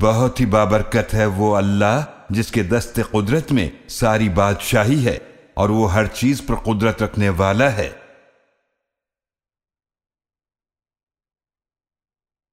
بہت ہی بابرکت ہے وہ اللہ جس کے دست قدرت میں ساری بادشاہی ہے اور وہ ہر چیز پر قدرت رکھنے والا ہے۔